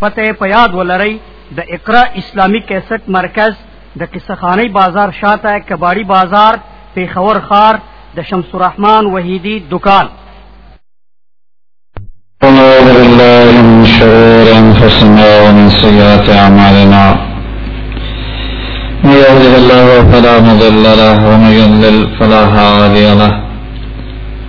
پته په یاد ولرئ د اقرا اسلامی کیسټ مرکز د قصه خانی بازار شاته کباړی بازار پیښور خار د شمس الرحمن وحیدی دکان ونعوذ بالله من شرور انفسنا ومن سيئات اعمالنا من يهده الله فلا مضل له ومن يضلل فلا هادي له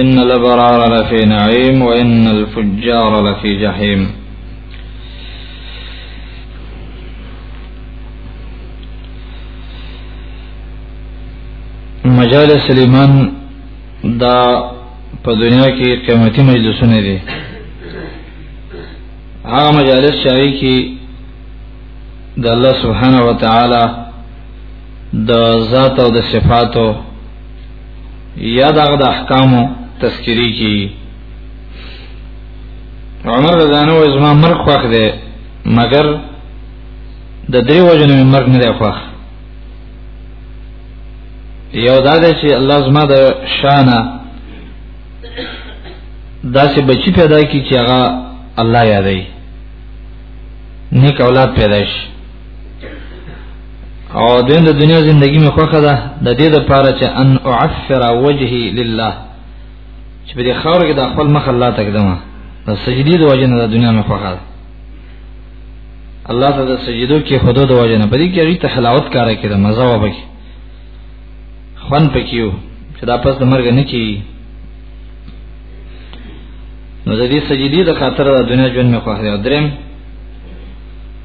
ان الابرار لفی نعیم و ان الفجار لفی جحیم مجالس الیمان دا په دنیا کې قیمتي مجلسونه دي هغه مجالس چې هغه کې د الله سبحانه و تعالی د ذات او د صفاتو یا دغه د احکامو تذکری کی عمر رضانو ازما مرګ خوخ دی مگر د درې وجنو مرګ نه دی خوخ یو دا دی چې الله زما د شانه داسې بچی پیدا کی چې هغه الله یادای نیک اولاد پیدا شي او دین د دنیا زندگی می خوخه ده د دې د پاره چې ان اعفر وجهي لله چې په دې خاور کې د خپل مخ الله تقدم د سجدي د وجه نه د دنیا می خوخه ده الله ته د سجدو کې خدو د وجه نه په دې کې ری تحلاوت کار کې د مزه و بکی خوان پکیو چې دا پس د مرګ نه کی نو د دې سجدي د خاطر د دنیا ژوند می خوخه ده درم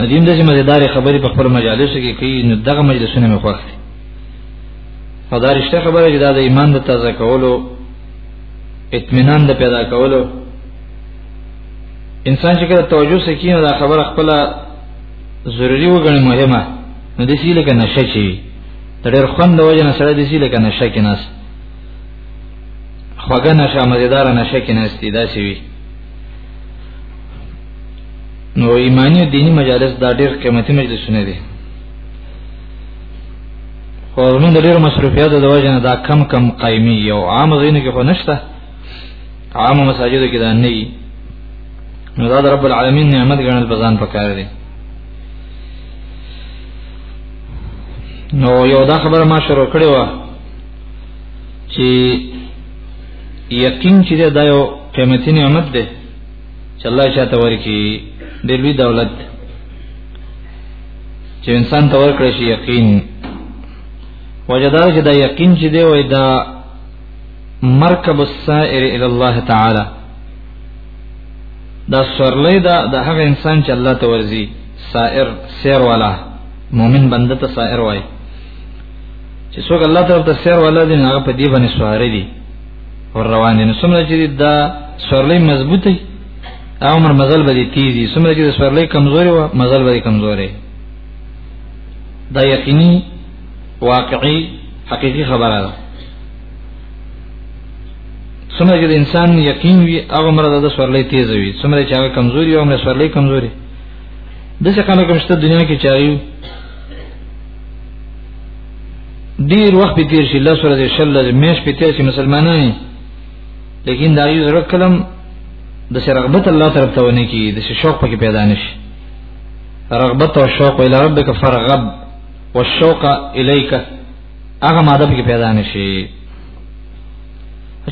ندیم دغه مزیدار خبرې په خپل مجالس کې کوي نو دغه مجلسونه مې خوښ دي او دا رښتیا خبره چې دا د ایمان د تازه کولو اطمینان د پیدا کولو انسان چې کله توجه سکینه دا خبره خپل ضروری وګڼي مهمه نو د سیله کې نشه چی د ډېر خوند د وجه نه سره د سیله کې نشه کې ناس خوګه نشه مزیدار نشه کې ناس دي دا سی وی نو ایمانی او دینی مجالس دا ډیر قیمتي مجلسونه دي خو موږ د ډیر مصروفیات د وجه نه دا کم کم قایمي یو عام زینو کې خو نشته عام مساجد کې دا نه وي نو دا رب العالمین نعمت ګڼل بزان پکاره دي نو یو دا خبره ما شروع کړې و چې یقین چې دا یو قیمتي نعمت دی چې الله شاته ورکی د لوی دولت چې انسان ته ورکړي شي یقین وجدار چې دا یقین چې دی وای دا مرکب السائر الى الله تعالی دا سورلې دا د هغه انسان چې الله ته ورزي سائر سیر والا مؤمن بنده ته سائر وای چې څوک الله تعالی ته سیر ولا دي هغه په دې باندې سوار دي ور روان دي نو څومره چې دا سورلې مضبوطه او عمر مزل به دي تیزي څومره چې سورلې کمزوري و مزل به دي کمزوري دا یقیني واقعي حقيقي خبره ده څومره چې انسان یقین وي هغه عمر د سورلې تیز وي څومره چې هغه کمزوري او عمر سورلې کمزوري د څه کانو کوم شته دنیا کې چایو ډیر وخت به تیر شي لس ورځې شل ورځې میش په تیر شي مسلمانان لیکن دا یو زړه کلم د سر رغبت الله طرف ته ونه کی د شوق پکې پیدا نشي رغبت او شوق الى ربک فرغب والشوق الیک هغه ماده پکې پیدا نشي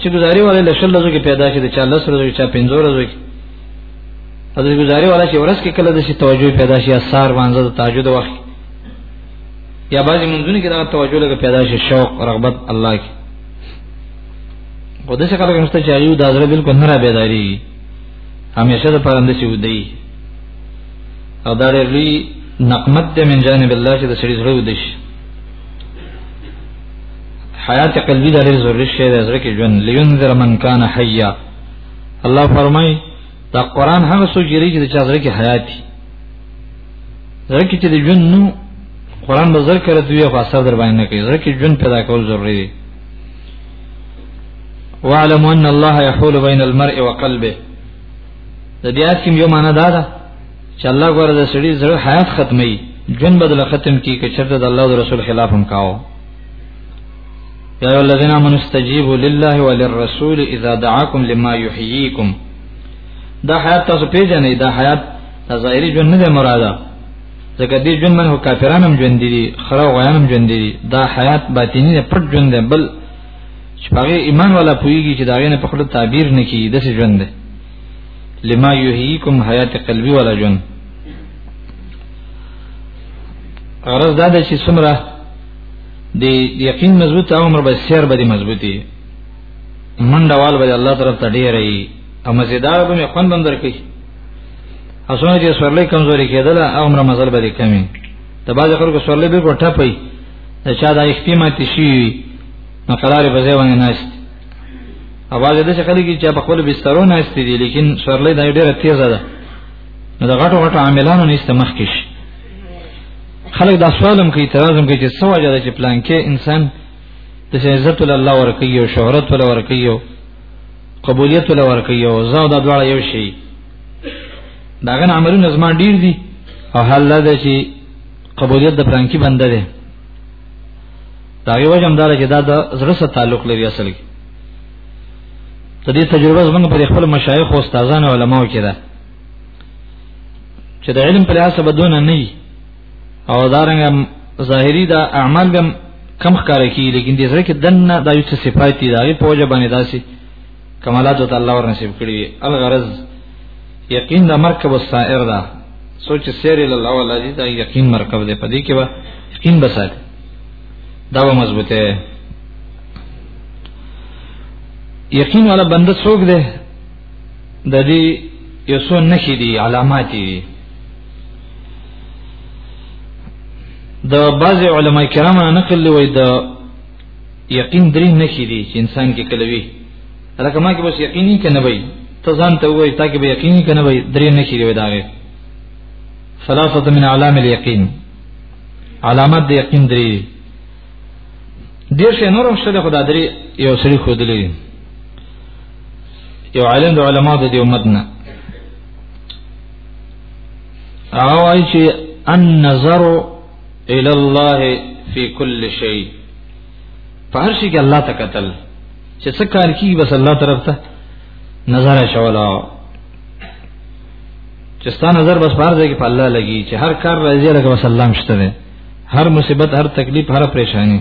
چې گزاري والے لشل لزو کې پیدا شي د چا لس ورځې چا پنځور ورځې او د گزاري والا چې ورس کې کله د شي توجه پیدا شي اثر وانزه د تاجود وخت یا بعضی منځونه کې دا توجه لګه پیدا شي شوق رغبت الله کې خدای څخه کوم ست چې ایو دا زړه بالکل نه را بیداری همیشه د پرند شي ودی او دا لري نقمت د من جانب الله چې د سړي زړه ودی شي حیات قلبی دا لري ضروري شی د زړه کې ژوند لینذر من کان حیا الله فرمای دا قران هغه څوک یری چې د چا زړه کې حیات دي زړه کې چې د ژوند نو قران به زر کړه دوی خو اثر در باندې نه کوي زړه کې ژوند پیدا کول ضروری دی واعلم ان الله يحول بين المرء وقلبه د دې آیت کې یو معنا دا ده چې الله غره د سړي زړه حیات ختمي ژوند بدل ختم کی که چرته د الله او رسول خلاف هم کاوه يا أيها الذين آمنوا استجيبوا لله وللرسول إذا دعاكم لما يحييكم دا حیات تاسو پیژنې دا حیات ظاهري ژوند نه دی مراده ځکه دې ژوند منه کافرانو هم ژوند دي خره غویان هم ژوند دي دا حیات باطینی نه پټ ژوند دی بل چې هغه ایمان والا پویږي چې دا غینه په خپل تعبیر نه کی د څه ژوند دی لما یحییکم حیات قلبی ولا ژوند غرض دا دی چې سمره دی یقین مضبوط او عمر به سیر به مضبوطی منډه وال به الله طرف ته ډیر ای او مزیدار به می خوند اندر کی اسونه چې سورلې کمزوري کېدل او عمر مزل به کمی ته باز خلکو سورلې به کوټه پي د چا د اختیمات شي نو قرار به ځای ونه ناشت اواز دې څخه لګي چې په خپل بسترو ناشتي دي لیکن سورلې دا ډیره تیزه ده نو د غټو غټو عاملانو نشته مخکې شي خلک دا سوالم کوي ترازم کوي چې څه وجه ده چې پلان کې انسان د عزت ول الله ورکي او شهرت ول ورکي او قبولیت ول ورکي او زو دا دواړه یو شي دا غن عملونه زما ډیر دي او حل ده چې قبولیت د پلان کې بنده ده دا یو وجه هم ده چې دا د زړه سره تعلق لري اصل کې د دې تجربه زمونږ پر خپل مشایخ او استادانو علماو کې ده چې د علم په لحاظ بدونه نه وي او دارنګ ظاهری دا اعمال به کم ښکار کی لیکن دې سره کې دنه د یو څه صفات دي دا په وجه باندې داسي کمالات ته الله ور نصیب کړی الغرض یقین د مرکب السائر دا سوچ سیر الله ولا دي دا یقین مرکب دې پدې کې وا یقین بسات دا و مضبوطه یقین والا بنده څوک دی د دې یو څو نښې دي علامات دي د بعض علما کرام نقل لوي د یقین درې نښې دي چې انسان کې کلوي لکه ما کې بس یقیني کنه وي ته ځان ته وایي تاکي به یقیني کنه وي درې نښې دی وداغه ثلاثه من علام اليقين علامات د یقین درې دې څه نورم شته خدای درې یو سری خو دلې یو عالم د علما د دې امت نه هغه وایي چې النظر الى الله في كل شيء په هر شي کې الله ته قتل چې څه کار کوي بس الله طرف ته نظر شولا چې ستا نظر بس بار دی کې په الله لګي چې هر کار راځي لکه بس الله مشته هر مصیبت هر تکلیف هر پریشانی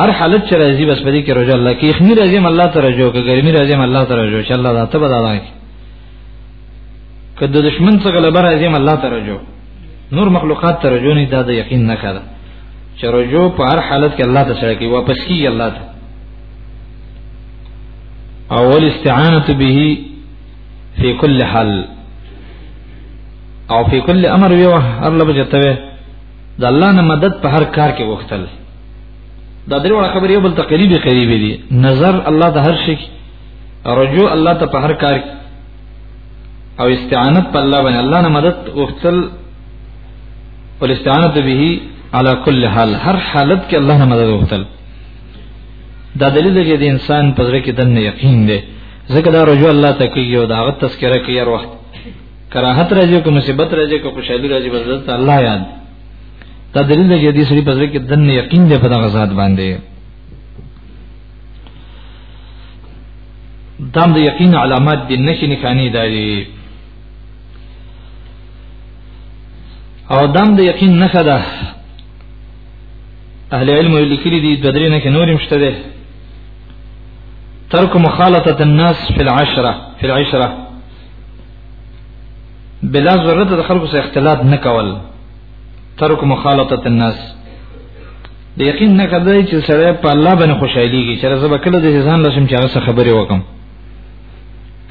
هر حالت چې راځي بس په دې کې رجوع الله کې یخنی راځي الله ته رجوع کوي ګرمي راځي الله ته رجوع چې الله ذاته بدلا کوي که د دشمن څخه غلبه راځي الله ته رجوع نور مخلوقات ته رجوع نه دا د یقین نه کړه چې رجوع په هر حالت کې الله ته سره کوي واپس کیږي الله ته اول استعانه به فی کل حال او فی کل امر یو هر لبجته د الله نه مدد په هر کار کې وختل دا درې وړه خبرې بل ته قریبي قریبي دي نظر الله د هر شي رجوع الله ته په هر کار کې او استعانت په الله باندې الله نه مدد وختل او استعانت به على كل حال هر حالت کې الله نه مدد وختل دا دلیل دی چې انسان په ځکه کې د یقین دی ځکه دا رجوع الله ته کوي او دا غت تذکرہ کوي هر وخت کراهت راځي کوم مصیبت راځي کوم خوشالي راځي بس د الله یاد دا دلیل دی چې دې سړي په ځل کې دنه یقین دی په دغه ذات باندې دام د دا یقین علامات دي نشي نکاني داري او دام د یقین نخه ده اهل علم لیکلي دي د درې نه کې نور مشته ده ترک مخالطه الناس في العشره في العشره بلا ضرورت د خلکو سره اختلاط نه کول ترک مخالطه الناس د یقین نه کړی چې سره په الله باندې خوشحاليږي چې زه به کله د ځان لسم چې هغه خبرې وکم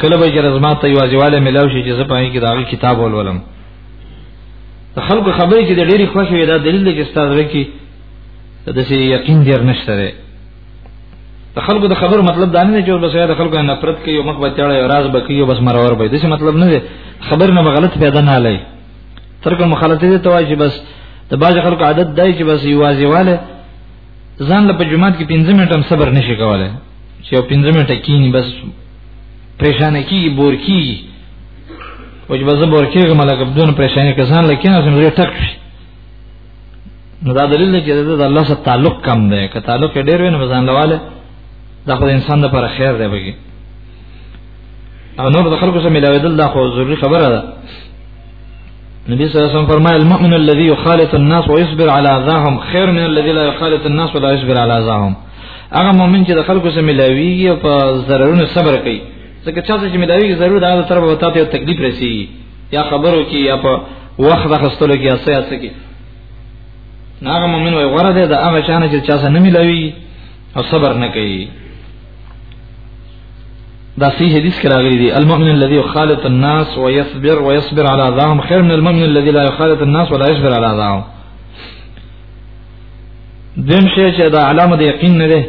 کله به چې زما ته یو ځواله ملاو شي چې زه پای کې دا کتاب ولولم د خلکو خبرې چې د ډېری خوښ وي دا دلیل دی چې ستاسو کې د یقین ډیر نشته د خلکو د خبرو مطلب دا نه چې بس د خلکو نفرت کوي او مخ بچاړي او راز بکي او بس مرور به دې مطلب نه دی خبر نه غلط پیدا نه لای ترکه مخالفت دې توای چې بس د باج خلکو عادت دی چې بس یوازې والے ځان له جمعات کې 15 منټه هم صبر نشي کولای چې 15 منټه کینی بس پریشان کی بور کی او چې بس بور کیږي ملک بدون پریشان کسان لکه نه سم ټک شي نو دا دلیل دی چې د الله سره تعلق کم دی که تعلق ډیر وي نو ځان لواله دا خو انسان د پر خیر دی بګي او نور د خلکو سره ملاویدل دا خو ضروری خبره ده نبی صلی الله علیه وسلم فرمایي المؤمن الذي يخالط الناس ويصبر على اذاهم خير من الذي لا يخالط الناس ولا يصبر على اذاهم هغه مؤمن چې د خلکو سره ملاویږي او په ضررونو صبر کوي ځکه چې چې ملاویږي ضرور دا تر به وتا ته تکلیف رسیږي یا خبرو کې یا په وخت غستلو کې اسیا سکی ناغه مؤمن وي غره ده د هغه شان چې چا سره نه ملوي او صبر نه کوي دا صحیح حدیث کې راغلی دی المؤمن الذي يخالط الناس ويصبر ويصبر على ذاهم خير من المؤمن الذي لا يخالط الناس ولا يصبر على ذاهم دیم شی چې دا علامه د یقین نه ده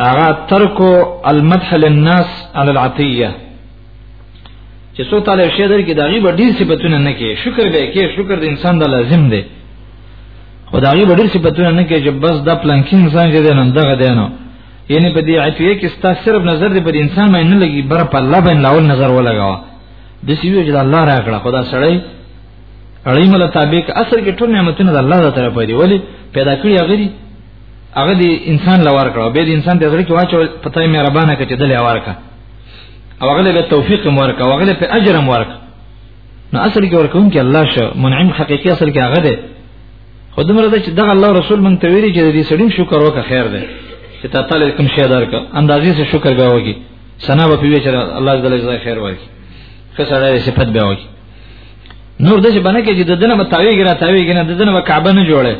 هغه ترکو المدح للناس على العطيه چې څو تعالی شی در کې دا غي ډیر صفاتونه نه کې شکر به کې شکر د انسان د لازم دی خدای به ډیر صفاتونه نه کې چې بس د پلانکین ځان کې دینم دغه دینو یعنی په دې عفیه کې ستا صرف نظر دې په انسان باندې نه لګي بر په الله باندې لاول نظر ولګاوه د سیوی چې الله راکړه خدا سړی اړې مل تابق اصل کې ټول نعمتونه د الله تعالی په دی ولی پیدا کړی هغه دی هغه دی انسان لوار کړو به انسان د ځړ کې واچو پتاي مهربانه کړي دلې وار کړه او هغه له توفیق مورک او هغه په اجر مورک نو اصل کې ورکون کې الله شو منعم حقيقي اصل کې هغه ده خود مر ده چې دغه الله رسول مونږ ته ویلي چې دې سړیم شکر وکړه خیر ده چې تا تعالی کوم شی درک اندازې سره شکر غواږي سنا به پیوي چې الله جل جلاله خیر ورکړي خسرې صفت به وکړي نور دې باندې کې چې دنه متاوي ګره تاوي ګنه دنه کعبه نه جوړه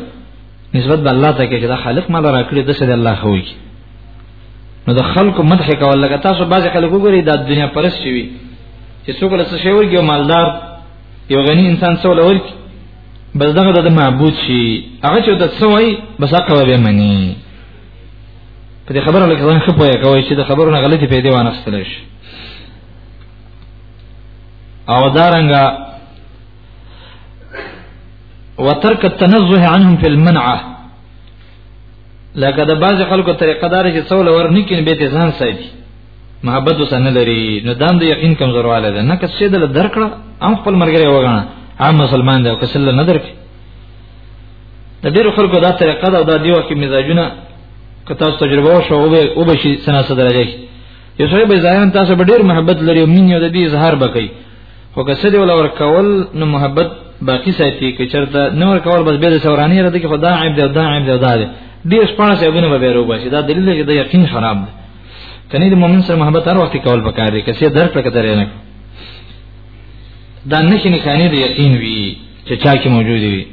نسبت به الله ته کې چې دا خالق مال راکړي د څه د الله خوږي نو د خلکو مدح کول لکه تاسو بعض خلکو ګوري د دنیا پرس شي وي چې څوک له څه شي ورګي مالدار یو غني انسان څو لور کی بس دغه د معبود شي هغه چې د څه وای بس هغه به مني په دې خبره لکه ځان خپوي کوي چې د خبرو نه غلطي پیدا وانه خستل شي او دارنګه وترک التنزه عنهم في المنعه لکه د باز خلکو طریقه دار چې څول ور نه کین به ته ځان ساتي محبت وسنه لري نو دام د یقین کمزورواله ده نه کسې د درکړه ام خپل مرګره وګڼه عام مسلمان دی او کسل نه درک د ډیرو خلکو دا طریقه ده او دا دیو کې مزاجونه که تاسو تجربه وشو او به او به شي سناسه درجه یو سره به ځان تاسو به ډیر محبت لري او مين یو د دې اظهار بکې خو که سړي ولا ورکول نو محبت باقی ساتي که چرته نو ورکول بس به د سورانی رد کې خدا عیب دی دا عیب دی دا دی ډیر شپانه سبونه به بیرو بشي دا دلیل دی چې د یقین خراب دی کني د مؤمن سره محبت هر وخت کول پکار دی کسي درک پکې درې نه دا نشي نه کاني د یقین وی چې چا کې موجود وي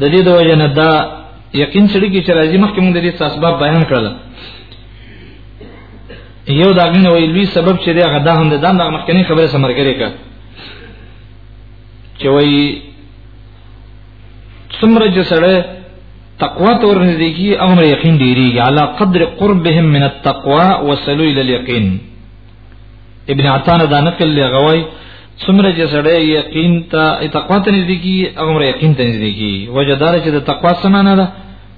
د دې د وجه نه دا یقین سړي کې چې راځي مخکې موږ د دې اسباب بیان کړل یو دا غنه وی لوی سبب چې دا غدا هم د دام د مخکنی خبره سمرګری کړ چې وی څومره چې سره تقوا تور نږدې کی امر یقین ډیری علی قدر قربهم من التقوا وصلوا الى اليقین ابن عطان دا نقل لغوی څومره چې سره یقین ته تقوا ته نږدې کی امر یقین ته نږدې کی وجدار چې د تقوا سمانه ده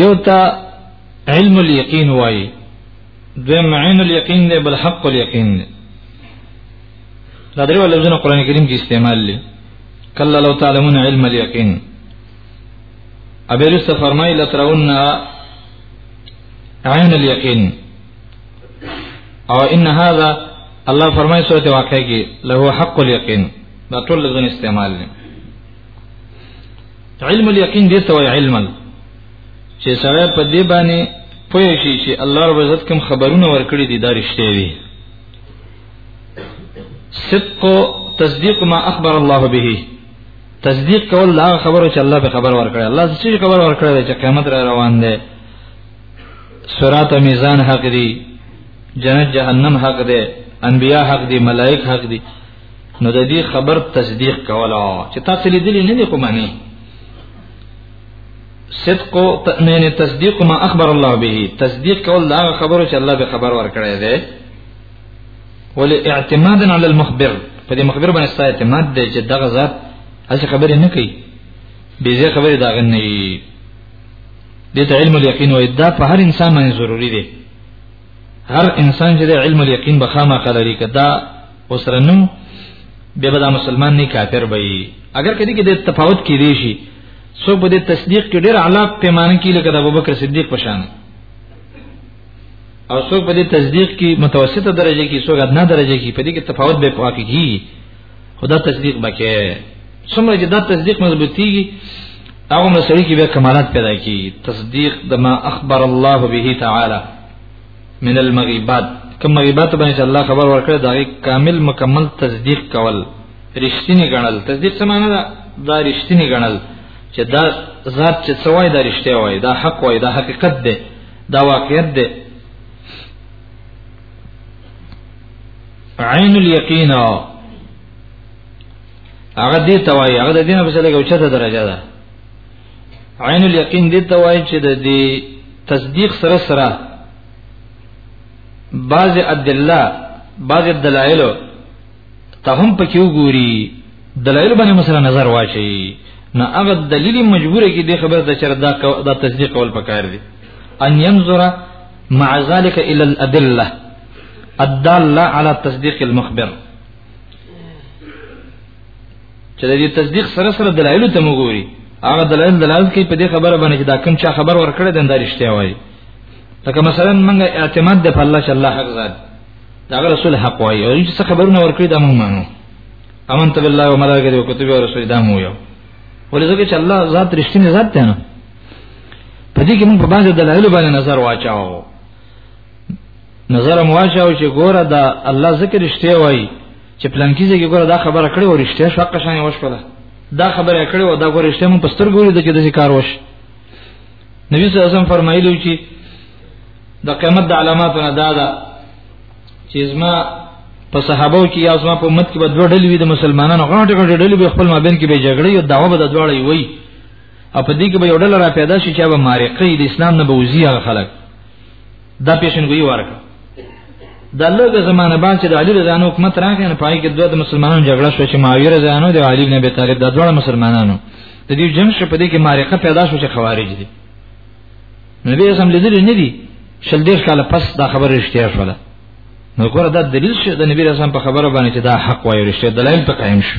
یو تا علم الیقین وای دویم عین الیقین دی بل حق الیقین دی دا درې ولزونه قران کریم کې استعمال لري کله لو تعلمون علم الیقین ابرس فرمای لترون عین الیقین او ان هذا الله فرمای سورۃ واقعہ کې له حق الیقین دا ټول ځن استعمال لري علم اليقين دې ته وایي علما چې سره په دې باندې پوه شي چې الله رب عزت کوم خبرونه ورکړي دي دا رښتیا دي صدق تصدیق ما اخبر الله به تصدیق کول لا خبره چې الله به خبر ورکړي الله چې خبر ورکړي چې قیامت را روان دی صراط میزان حق دی جنت جهنم حق دی انبیاء حق دی ملائک حق دی نو د دې خبر تصدیق کولا چې تاسو لیدلې نه دي خو معنی صدق او تأمین تصدیق ما اخبر الله به تصدیق کول دا خبرو چې الله به خبر ورکړی دی ول اعتمادا علی المخبر په دې مخبر باندې ستاسو اعتماد دی چې دغه ذات هڅه خبرې نه کوي به زه خبرې دا غن نه دي د علم الیقین وای دا په هر انسان باندې ضروری دی هر انسان چې د علم الیقین به خامہ قدرې کدا وسرنم به به مسلمان نه کافر به اگر کدی کې د تفاوت کې دی شي سو به د تصدیق کې ډېر اعلی پیمانه کې لکه د ابوبکر صدیق پشان او سو په دې تصدیق کې متوسطه درجه کې سو غدنا درجه کې په دې کې تفاوت به پاکي خدا تصدیق بکې څومره چې دا تصدیق مضبوطیږي هغه مسلې کې به کمالات پیدا کی تصدیق د ما اخبر الله به تعالی من المغیبات کوم مغیبات باندې الله خبر ورکړ دا کامل مکمل تصدیق کول رښتینی ګڼل تصدیق څه معنی ده دا رښتینی ګڼل چې دا ذات چې سوای دا رښتیا وای دا حق وای دا حقیقت ده دا واقعیت ده عین الیقین هغه دې توای هغه د دین په څیر یو چته درجه ده عین الیقین دې توای چې د دې تصدیق سره سره بعض ادله بعض دلایل ته هم پکې وګوري دلایل باندې مثلا نظر واچي نه هغه دلیل مجبور کی دی خبر د چر دا دا تصدیق کول پکار دی ان ينظر مع ذلك الى الادله الداله على تصديق المخبر چې د دې تصدیق سره سره دلایل ته موګوري هغه دلایل دلایل کوي په دې خبره باندې چې دا کوم چا خبر ورکړي د اندارشته وایي لکه مثلا موږ اعتماد د الله چې الله حق ذات دا رسول حق وایي او چې خبرونه ورکړي دا موږ مانو امن ته بالله او ملائکته او کتب او رسول دا مو یو ولې ځکه چې الله ذات رښتینی ذات دی نه په دې کې موږ په باندې دلایل باندې نظر واچاو نظر مواشه او چې ګوره دا الله ذکر رښتیا وای چې پلانکی ځای ګوره دا خبره کړې و رښتیا شو حق شان وشوله دا خبره کړې و دا ګوره رښتیا مون پستر ګوري د چې د کار وش نبی صلی الله علیه وسلم فرمایلی چې د قیامت د علاماتو نه دا ده چې زما په صحابه کې یا زما په امت کې به دوه ډلې وي د مسلمانانو غاټه غاټه ډلې به خپل مابین کې به جګړې او دعوه به د دوړې وي او په دې کې به یو ډول را پیدا شي چې به مارقې د اسلام نه بوزي هغه خلک دا پیشنګوي ورکړه د لږه زمانه باندې چې د علي رضی الله حکومت راغی نه پای کې دوه د مسلمانانو جګړه شو چې معاویه رضی الله د علي بن ابي طالب د دوه مسلمانانو د دې جنگ شو په دې کې مارقه پیدا شو چې خوارج دي نبی اسلام لیدل نه دي شل دیر کال پس دا خبره رښتیا شوه نو ګوره دا دلیل شو د نبی رسول په خبره باندې چې دا حق وایي رښتیا دلایل په قائم شو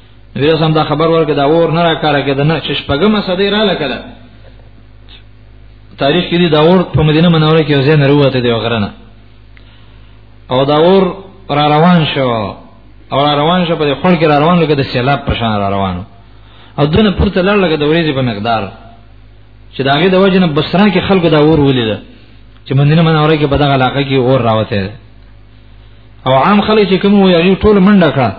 نبی رسول دا خبر ورکړه دا اور نه راکاره کړه نه چې شپږمه صدې را لکړه تاریخ کې دا اور په مدینه منوره کې ځای نه وروته دی غرنه او دا اور را روان شو او را روان شو په خړ کې را روان لکه د سیلاب په شان را روان او دونه پورته لړ لکه د ورېځې په مقدار چې داګه د وجنه بصره کې خلکو دا اور ولیده چې مدینه منوره کې په دغه علاقه کې اور راوته او عام خلک چې کوم وي هغه ټول منډه کړه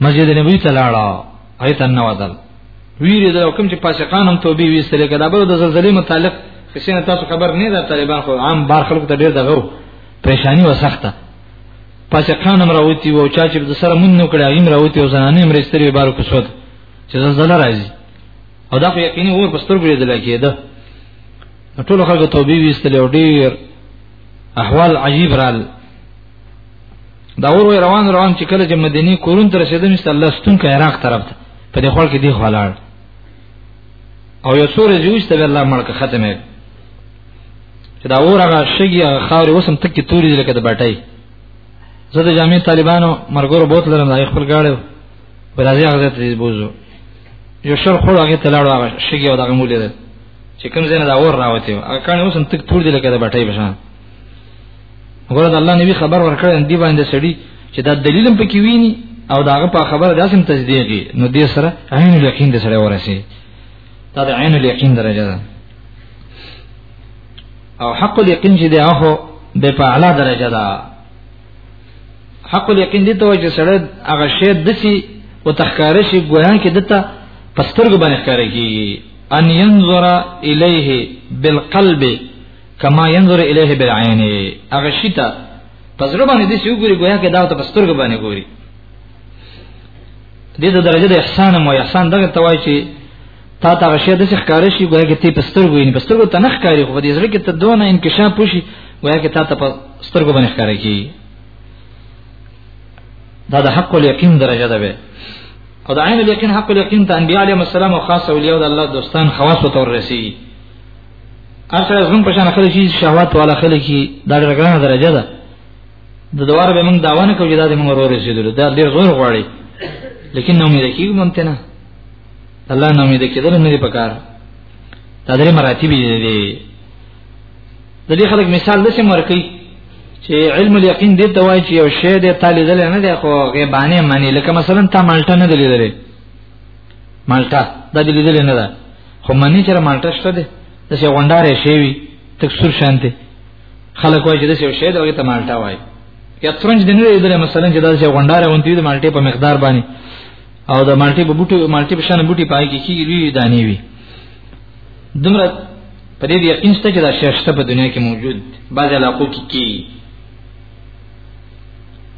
مسجد نبوي ته لاړه ایت نه ودل ویری دا کوم چې فاسقان هم توبې ویستلې کړه به د زلزلې متعلق خسینه تاسو خبر نه ده طالبان خو عام بار خلکو ته ډیر دغه پریشانی و سخته پس قانم راوتی وو چا چې د سره مون نو کړه ایم راوتی او زنانه هم رستری بارو کو شو چې زلزلہ راځي او دا خو یقیني اور پستر ګړي دلا کېده ټول خلکو توبې ویستل او ډیر احوال عجیب رال دا اور روان روان چې کله چې مدینه کورون تر رسیدل نشته الله ستون کا عراق طرف ته په دې خپل کې دی خلاړ او یو سورې جوړ ته الله ملک ختمه چې دا اور هغه شګي خاورې وسم تکي توري لکه د بټای زه د جامع طالبانو مرګور بوت لرم دا خپل گاړو برازي هغه ته بوزو یو شر خور هغه ته لاړو هغه شګي او دغه مولې ده چې کوم ځای نه دا اور راوته هغه کانه وسم تک تور دي لکه د بټای بشان وګوره د الله نبی خبر ورکړ دی باندې سړی چې دا دلیل په کې ویني او داغه په خبره داسې تصدیقي نو دې سره عین یقین دې سره ورسي دا د عین یقین درجه ده او حق الیقین چې دی هغه به په اعلی درجه ده حق الیقین دي ته چې سړی هغه شی دسی او تخکار شي ګویا کې دته پسترګ باندې ښکارېږي ان ينظر الیه بالقلب کما ينظر الیه بالعین هغه شیته پزړه باندې دې شو ګوري گویا کې دا ته پسترګ باندې ګوري دې د درجه د احسان مو احسان دغه توای چې تا ته غشې د ښکار شي ګویا کې تی پسترګ ویني پسترګ ته نه ښکاری خو دې زړه کې ته دونه انکشاف وشي گویا کې تا ته پسترګ باندې ښکار کی دا د حق الیقین درجه ده به او د عین الیقین حق الیقین ته انبیاء علیهم السلام او خاص اولیاء د الله دوستان خواص ته ورسیږي اصل زمون په شان خلک چې شهوات والا خلک چې دا ډېر ګرانه درجه ده د دوار به موږ داوانه کوو چې دا موږ ورور رسیدل دا ډېر زور غواړي لیکن نو امید کیږي مونته نه الله نو امید کېدل نه دی پکار دا درې مراتب دي د دې خلک مثال د سم ورکی چې علم الیقین دې ته وایي چې یو شی دې طالب نه دی خو غیبانه معنی لکه مثلا تا مالټه نه دی لیدلې مالټا د دې لیدل نه ده خو منی چې مالټا شته ده د څه غونډارې شي وي تک سور شانته خلک وایي چې د څه شی دا وي ته مالټا وایي یا ترنج دنه لیدل مثلا چې دا څه غونډارې ونتي د مالټې په مقدار باندې او د مالټې په بوټي مالټې په شان بوټي پای کې کیږي لوی دانی وي دمر په دې یقین ست چې دا شی شته په دنیا کې موجود بعض علاقو کې کی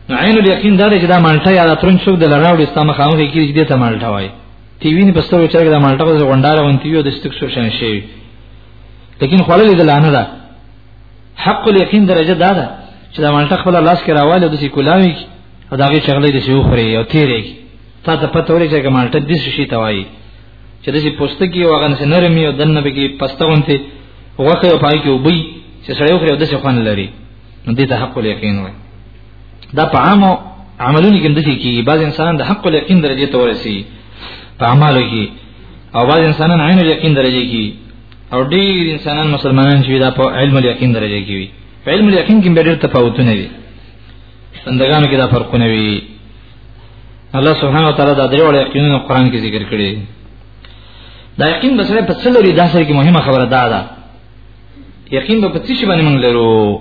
عین الیقین دا چې دا مالټه یا دا ترنج څوک د لراوډ استما خامخ کیږي چې ته مالټه وای تی ویني په سترګو چې دا مالټه غوځ غونډاره ونتی یو د ستک سو شان شي لیکن خلل دې لانه ده حق الیقین درجه دا ده چې دا مالټه خپل لاس کې راواله د سیکولاوی او داغه چغلې د سیو خوري او تیرې تا ته پته ورې چې مالټه د څه شي توای چې د سې پوستکی او غن سه نرمي او دنه به کې پستغونته وخه او پای کې وبي چې سړیو خره د څه خوان لري نو دې ته حق الیقین وایي دا په عام عملونو کې دسی کی بعض انسانان د حق الیقین درجه ته ورسی په اعمالو کې او بعض انسانان عین الیقین درجه کې او ډیر انسانان مسلمانان چې دا په علم الیقین درجه کې وي په علم الیقین کې ډیر تفاوتونه دي بندگانو کې دا فرقونه وي الله سبحانه وتعالى دا درې وړ یقینونه قران کې ذکر کړي دا یقین بسره په څلوري داسره کې مهمه خبره ده دا یقین به پڅی شي باندې موږ لرو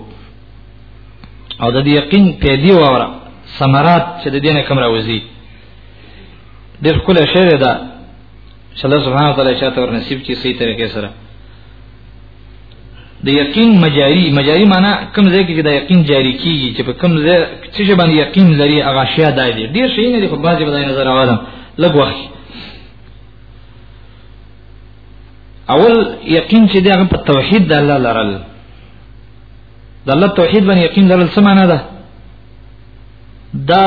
او د دې یقین په دی وره ثمرات چې د دینه کم راوځي ډېر کله شعر ده چې الله سبحانه وتعالى چاته ور نصیب کړي صحیح طریقې سره د یقین مجاری مجاری معنی کوم ځای کې د یقین جاری کیږي چې په کوم ځای چې باندې یقین لري هغه شیا دای دی ډیر شي نه دی خو بعضی بدای نظر اوادم لګ وخت اول یقین چې دغه په توحید د الله لرل د الله توحید باندې یقین لرل څه معنی ده دا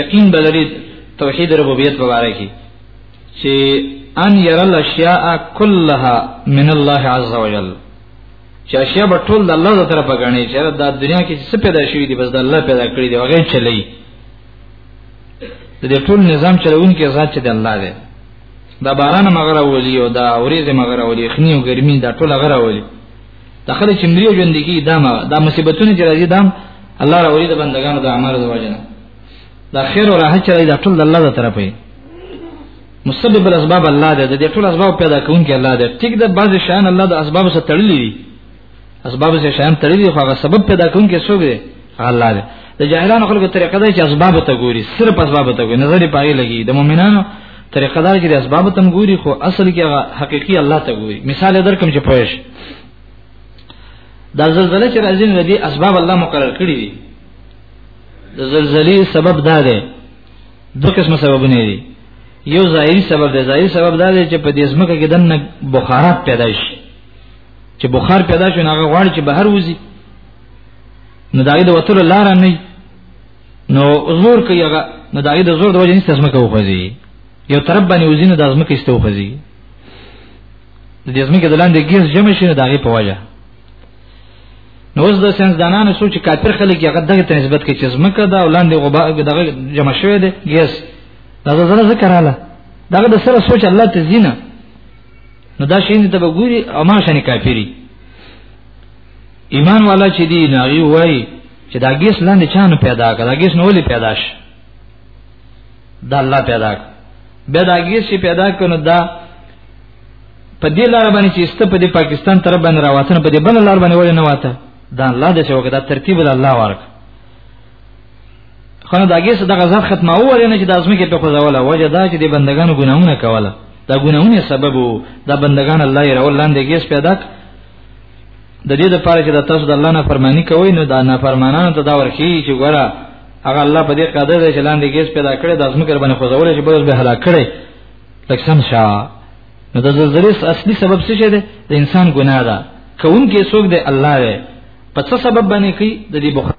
یقین بلری توحید ربوبیت په اړه کې چې ان ير الاشیاء كلها من الله عز وجل چې اشیاء په ټول د الله تر په غني چې دا دنیا کې څه پیدا شوی دی بس د الله پیدا کړی دی هغه چلی د ټول نظام چلوونکی ذات چې د الله دی دا باران مغره ولي او دا اوریزه مغره ولي خنی او ګرمي دا ټول غره ولي دا خله چې مریو ژوند کی دا ما دا مصیبتونه چې راځي دا الله را ولي د بندگانو د اعمال د وجنه دا خیر او راحت چې راځي دا ټول د الله د طرفه دی مسبب الاسباب الله دی د ټول اسباب پیدا کوونکی الله دی ټیک د بعض شان الله د اسباب سره تړلې دي اسباب سره شان تړي دي خو هغه سبب پیدا کوونکی څوک دی الله دی د جاهلانو خلکو طریقه ده چې اسباب ته ګوري صرف اسباب ته ګوري نظر پای لګي د مؤمنانو طریقه دار چې د اسباب ته ګوري خو اصل کې هغه حقيقي الله ته ګوري مثال درکم چې پوهش دا زلزلہ چې راځي نو دي اسباب الله مقرر کړی دي د زلزلې سبب دا دی دوه قسمه سببونه دي یو ظاهري سبب دی ظاهري سبب دا دی چې په دې ځمکه کې دنه بخارات پیدا شي چې بخار پیدا شو هغه غواړي چې بهر وځي نو داغه د وتلو لار نه نو زور کوي هغه نو داغه د زور د وجې نشته اسمه کوي خوځي یو طرف باندې وزینه د اسمه کې استو خوځي د دې اسمه کې دلان د ګیس جمع شي داغه په وجه نو اوس د سنس دانانو سوچ کافر خلک هغه دغه ته نسبت کوي چې زمکه دا ولاندې غبا دغه جمع شوی دی ګیس دا زړه ذکر اله دغه د سره سوچ الله تزینه نو دا شین ته وګوري او ما شنه کافری ایمان والا چې دی ناغي وای چې دا ګیس لاندې چانه پیدا کړه دا ګیس نو ولې پیدا شي دا الله پیدا کړ به دا ګیس چې پیدا کړو دا په دې لار باندې چې است په دې پاکستان تر باندې راواتنه په دې بل لار باندې ولې نه واته دا الله دې څه وکړه ترتیب الله ورک خنه داګه څه دغه ځخ ختمه و ورنه چې د ازمه کې په خوځوله وجه دا چې د بندگانو ګناونه کوله دا ګناونه سبب دا بندگان الله یې راول لاندې ګیس پیدا د دې لپاره چې د تاسو د الله نه فرمانی کوي نو دا نه فرمانانو ته دا ورکی چې ګوره هغه الله په دې قادر دی چې لاندې ګیس پیدا کړي د ازمه کې باندې خوځوله چې به به هلاک کړي لکسم شاه نو د زلزلې اصلي سبب څه شه ده د انسان ګناه ده کون کې څوک دی الله دی په څه سبب باندې کوي د دې بخاری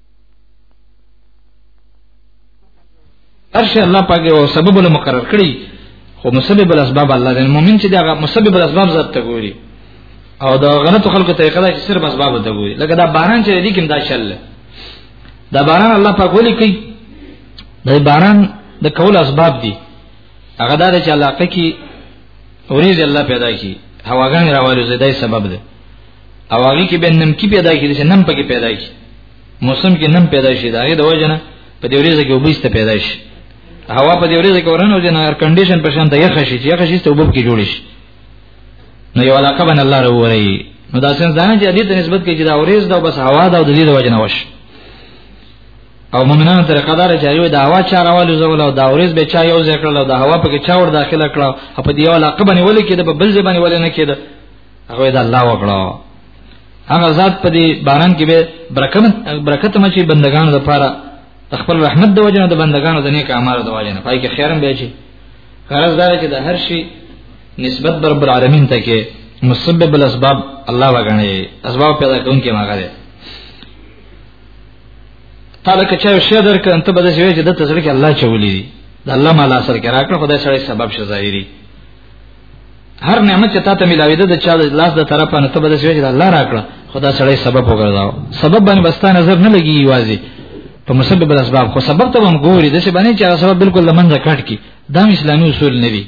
ارشه الله پاک او سبب له مقرر کړی خو مسبب الاسباب الله دی مؤمن چې دا مسبب الاسباب ذات ته ګوري او دا غلط خلکو ته کړه چې صرف اسباب ته ګوري لکه دا باران چې دی کوم دا شل دا باران الله پاک ولي کوي دا باران د کول اسباب دي هغه دا چې علاقه کې اوریز الله پیدا کی هواګان راوړي زیدای سبب ده او هغه کې به نم کې پیدا کیږي چې نم پکې پیدا شي موسم کې نم پیدا شي دا د وجنه په دې ورځ کې وبېست پیدا شي هوا په دې ورځ کې ورنه او جنا ایر کنډیشن په شان ته یخ شي چې یخ شي ته وبب کې جوړ شي نو یو علاقه باندې الله وروړي نو دا څنګه ځان چې دې ته نسبت کې چې دا ورځ دا بس هوا دا د دې د وجنه وش او مومنانو تر قدر چې یو دا هوا چا راوالو زول او دا ورځ به چا یو ځکړل او دا هوا په کې چا ور داخله کړه په دې یو علاقه باندې ولې کې د بل ځبانه ولې نه کېده هغه دا الله وکړو هغه ذات په دې باران کې به برکت برکت مچي بندگانو د پاره خپل رحمت د وجنه د بندگانو د نیک اعمال د وجنه پای کې خیرم به چی قرض دار چې د هر شي نسبت بر بر عالمین ته کې مسبب الاسباب الله وغني اسباب پیدا کوونکی ماګه ده تعالی که چا شی درک انت به د شی چې د تزړه کې الله چولې دي د الله مال اثر کې راکړه خدای سره سبب شي ظاهري هر نعمت چې تاسو ملاوي ده چې د لاس د طرفه نه تبه د شوی چې الله راکړه خدا سړی سبب وګرځاو سبب باندې بستا نظر نه لګي واځي په مسبب الاسباب خو سبب ته هم ګوري د څه باندې چې هغه سبب بالکل لمنځه کټ کی دا اسلامي اصول نه دي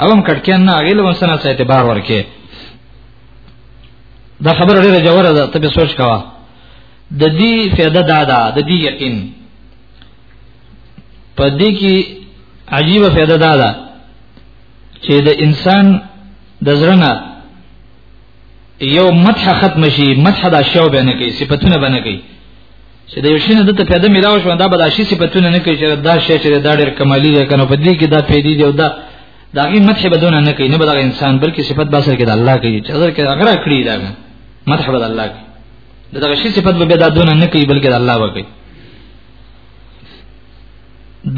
او هم کټ کین نه هغه له سره څه اعتبار ورکه دا خبره ډیره جوړه ده ته به سوچ کوا د دې فائدہ دا ده د دې یقین په دې کې عجیب فائدہ دا ده چې د انسان د زړه یو مدح ختم شي مدح دا شو به نه کوي صفاتونه به نه کوي چې د یو شي نه دته پیدا ملاو شو دا به دا شي صفاتونه نه کوي چې دا شی چې دا ډېر کمالي دی کنه په دې کې دا پیدې دی او دا دا غي مدح به دونه نه کوي نه به دا انسان بلکې صفات به سره کې د الله کوي چې اگر کې اگر کړی دا مدح به د الله کوي دغه شي صفات به دا دونه نه کوي بلکې د الله به کوي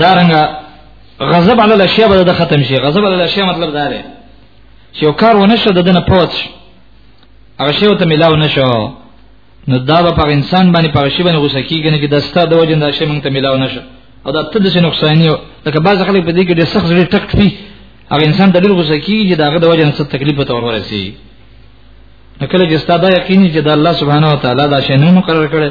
دارنګه غضب علی الاشیاء به د ختم شي غضب علی الاشیاء مطلب دا دی چې یو کار ونه شو د دنه پوت هغه شی ته ملاو نشو نو دا به پر انسان باندې پر شی باندې غوسه کیږي نه چې دستا د وجه دا شی مونږ ته ملاو نشو او دا تد څه نقصان یو لکه بعض خلک په دې کې د سخت زړه ټک پی هغه انسان د ډیر غوسه کیږي دا د وجه نه څه تکلیف ته ورورسي نو کله چې ستاسو یقین چې د الله سبحانه و تعالی دا شی نه مقرر کړي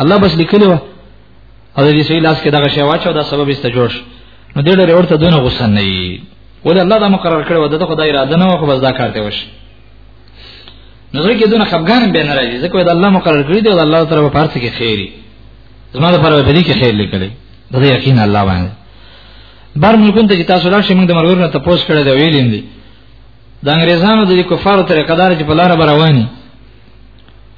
الله بس لیکلی و او دې سې لاس کې دغه شی واچو دا سبب است جوړ نو دې ډېر ورته دونه غوسه نه وي ولې الله دا مقرر کړو د خدای اراده نه خو بس دا کار دی وش نو زه کې دونه خپګان به نه راځي ځکه دا الله مقرر کړی دی او الله تعالی په پارت کې خیری زما لپاره به دې کې خیر لیکلی دا یقین الله باندې بار ملکون ته چې تاسو لاړ شئ موږ د مرګور نه تاسو کړه دا ویلین دي د انګريزانو د کفارو طریقه دار چې په لار رواني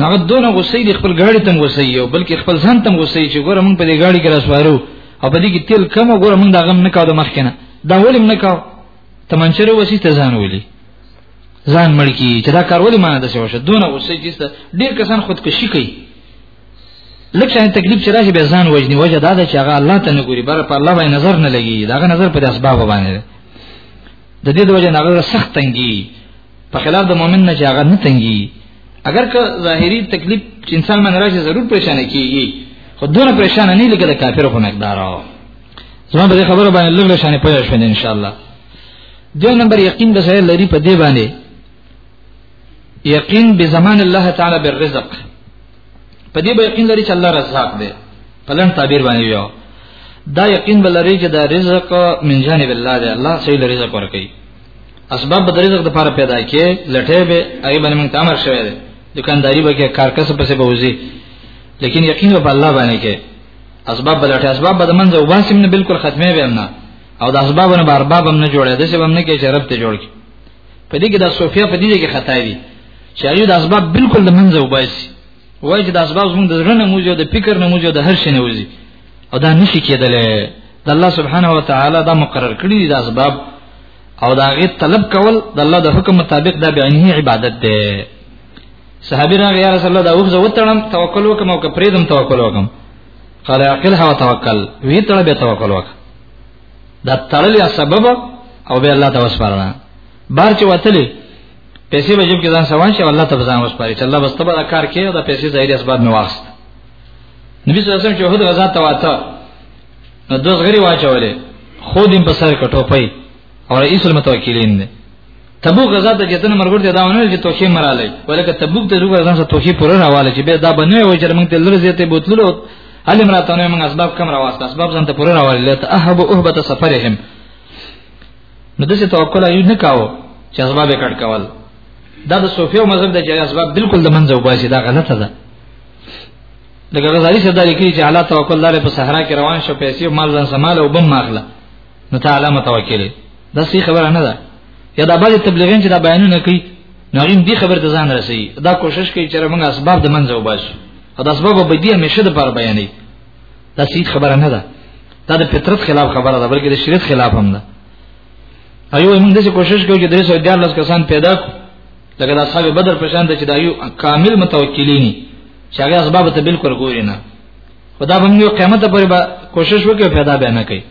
نو دونه غوسې دي خپل غاړي تم غوسې یو بلکې خپل ځان تم غوسې چې ګوره موږ په دې غاړي کې راسوارو او په دې کې تیل کم ګوره موږ دا غم نه کاو د مخ کنه دا ولې نه کاو تمنچره وسی ته ځان ولي ځان ملکی چې دا کار ولې مانه د شو شه دونه غوسې چې ډیر کسان خودکشي کوي لکه څنګه تکلیف چې راځي به ځان وجني وجه دا ده چې هغه الله ته نه ګوري بر په الله باندې نظر نه لګي دا نظر په اسباب باندې د دې د وجه نه هغه سخت تنګي په خلاف د مؤمن نه چې هغه نه تنګي اگر که ظاهري تکلیف چې انسان باندې راشي ضرور پریشان کیږي خو دونه پریشان نه لګي د کافر په مقدار او زما به خبره باندې لږ لږ شانې پوهه شوم ان شاء الله دیو نمبر یقین به سره لري په دې باندې یقین به زمان الله تعالی بالرزق په دې به یقین لري چې الله رزاق دی په لن تعبیر باندې یو دا یقین بل لري چې دا رزق من جانب الله دی الله صحیح رزق ورکړي اسباب د رزق د لپاره پیدا کې لټه به هغه باندې موږ تامر شوی دی دکانداری به کې کارکس پسې به وځي لیکن یقین په الله باندې کې اسباب بلټه اسباب به د منځه وباسم نه بالکل ختمه به نه او د اسبابونو بار باب هم نه جوړه د سبب نه کې چې رب ته جوړ کی په دې کې د صوفیا په دې کې خطا دي چې ایو د اسباب بالکل د منځه وباسي وایي چې د اسباب زموږ د زړه نه موزي او د فکر نه موزي او د هر شي نه وځي او دا نشي کېدلی د الله سبحانه و تعالی دا مقرر کړی دي د اسباب او دا غي طلب کول د الله د حکم مطابق دا بعینه عبادت ده صحابي راغی یا رسول الله دا وخت وتړم توکل وکم او کپریدم توکل وکم قال اقلها وتوکل وی تړ به توکل وک دا تړلې سبب او به الله توسپارنه بار چې وتلې پیسې به جیب کې ځان سوان شي الله ته ځان وسپاري چې الله بس ته به کار کوي او دا پیسې ظاهري اسباب نه واخست نبی صلی الله علیه وسلم چې هود غزا ته واته نو دوه غری واچولې خود یې په سر کټو پي او رئیس المتوکلین دی تبوک غزا ته جتن مرګور ته داونه چې توخي مراله ولکه تبوک ته روغه ځان سره توخي پوره راواله چې به دا بنوي وای چې موږ ته لږ زیاتې بوتلو علي مراتونه موږ اسباب کم راواسته اسباب ځان ته پوره راواله ته اهب اهبت سفرهم نو دغه توکل یې نه کاوه چې اسباب یې کټ کول دا د صوفیو مذهب د جای اسباب بالکل د منځه وباسي دا غلطه ده لکه غزالی صدا لیکي چې الله توکل لاره په صحرا کې روان شو پیسې او مال ځان سماله او بم ماخله نو تعالی متوکل دا صحیح خبره نه ده یا دا بعضی تبلیغین چې دا بیانونه کوي نو هغه دې خبر ته ځان رسي دا کوشش کوي چې موږ اسباب د منځه وباسو دا اسباب به دې همیشه د پر بیانې دا سید خبره نه ده دا د فطرت خلاف خبره ده بلکې د شریعت خلاف هم ده ایو موږ دې کوشش کوو چې درې سو دیار لس کسان پیدا کړو لکه د اصحاب بدر په شان د چې دا یو کامل متوکلین چې هغه اسباب ته بالکل ګوري نه خدا به موږ قیامت پورې به کوشش وکړو پیدا به نه کوي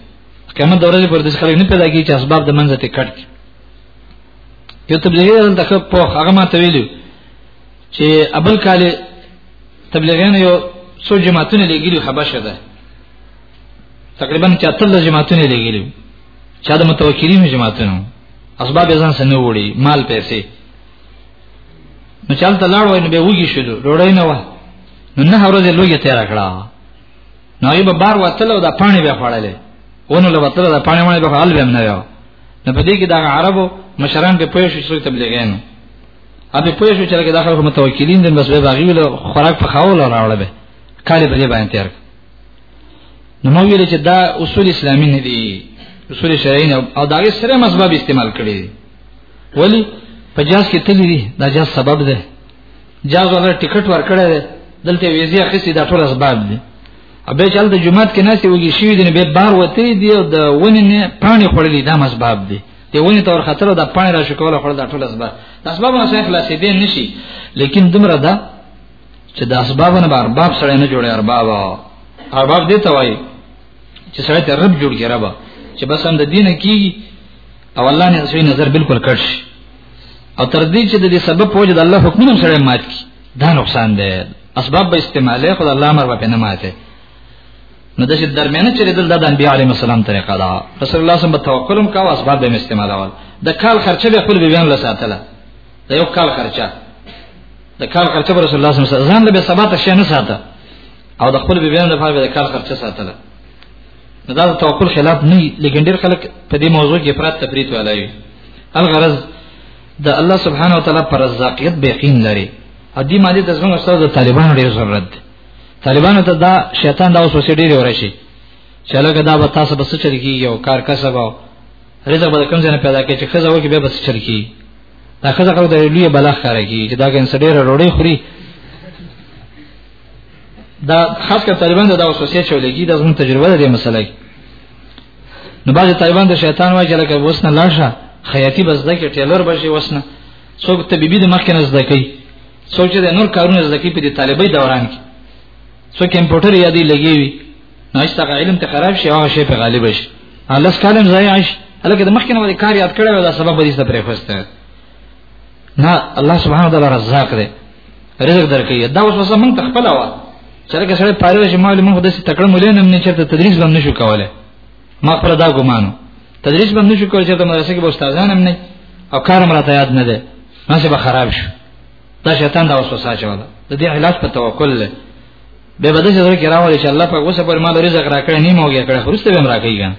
قیامت د ورځې پر دې خلک نه پیدا کیږي چې اسباب د منځ ته کټ یو تبلیغ دلته په هغه ما ته ویلو چې ابل کاله تبلیغیان یو څو جماعتونه لګیلي حبشه ده تقریبا 40 جماعتونه لګیلي چا د متوکلین جماعتونو اسباب ځان سره وړي مال پیسې نو چل ته لاړ وای نو به وږي شو ډوړی نه وای نو نه ورځې لوګي تیر کړه نو یې به بار وتل او دا پانی به خړلې ونه له وتل دا پانی باندې به حال به نه یو نو په دې کې دا عربو مشران به پوه شي څو تبلیغین امه پوه شو چې لکه دا خلکو متوکلین دي بس به باغی ول خوراک په خاول راوړل به کاله به باندې تیر نو مو ویل چې دا اصول اسلامي نه دي اصول شرعي نه او دا غي سره مسبب استعمال کړي ولی په جاز کې تللی دي دا جاز سبب ده جاز ولا ټیکټ ورکړی ده دلته ویزه اخیستي دا ټول اسباب دي ابه چل د جمعات کې ناسي وږي شي دي به بار وته دي او د ونې نه پانی خړلې دا مسبب دي دی ونی تور خطر د پانی را شو کوله خړل د ټول اسباب د اسباب نه شیخ لاسې دین نشي لیکن دمره دا چې د اسباب نه بار باب سره نه جوړي ارباب ارباب دې توای چې سره ته رب جوړ کې رب چې بس هم د دین کی او الله نه سوی نظر بالکل کړ شي او تر دې چې د دې سبب په وجه د الله حکم هم سره مات کی دا نقصان دی اسباب به استعماله خدای الله امر به نه ماته نو د شپ درمیانه چې دل د انبیاء علیهم السلام طریقه دا رسول الله صلی الله علیه وسلم توکل هم کاوه اسباب به استعمالول د کال خرچه به خپل بیان لساتله د یو کال خرچه د کال خرچه رسول الله صلی الله علیه وسلم ځان له سبات شي نه ساته او د خپل بیان لپاره به د کال خرچه ساتله نو دا د توکل خلاف نه لیکن ډیر خلک په دې موضوع کې افراط تفریط ولایي الغرض د الله سبحانه و تعالی پر رزاقیت به یقین لري ادي ماده د څنګه استاد د طالبانو ډیر ضرورت دی طالبانو ته دا شیطان دا اوس وسې ډېر ورشي چې لکه دا به تاسو بس چل کیږي او کار کسب او رزق به کوم ځای پیدا کوي چې خزه وکي به بس چل کیږي دا خزه خو د لوی بلخ کارږي چې دا ګن سړي روړې خوري دا خاص کر طالبان دا اوس وسې چولېږي دا زموږ تجربه ده دې مسله کې نو باز طالبان د شیطان وایي چې لکه وسنه لاشه خیاطي بس ده کې ټیلر بشي وسنه څوک ته بیبي د مخ کې نه زده کوي څوک چې نور کارونه زده کوي په دې طالبۍ دوران کې څوک کمپیوټر یادې لګي وي نو هیڅ علم ته خراب شي هغه شی په غالب شي الله سکالم ضایع شي هلکه د مخکنه ولې کار یاد کړو دا سبب دې څه پرې خوسته نه الله سبحانه وتعالى رزاق دی رزق درکې دا اوس وسه مونږ تخپل وا چې لکه سره پاره شي مال مونږ د څه تکړه مولین هم نه چرته تدریس بم نشو کوله ما خپل دا ګمانو تدریس باندې شو کول چې د مدرسې کې استادان هم نه او کار هم راته یاد نه ده ما څه به خراب شو دا شیطان دا وسوسه چوله د دې علاج په توکل له به بده چې درکې راوړي چې الله پاک وسه پر مال رزق راکړي نیمه وګړي کړه خرسته به هم راکړي ګان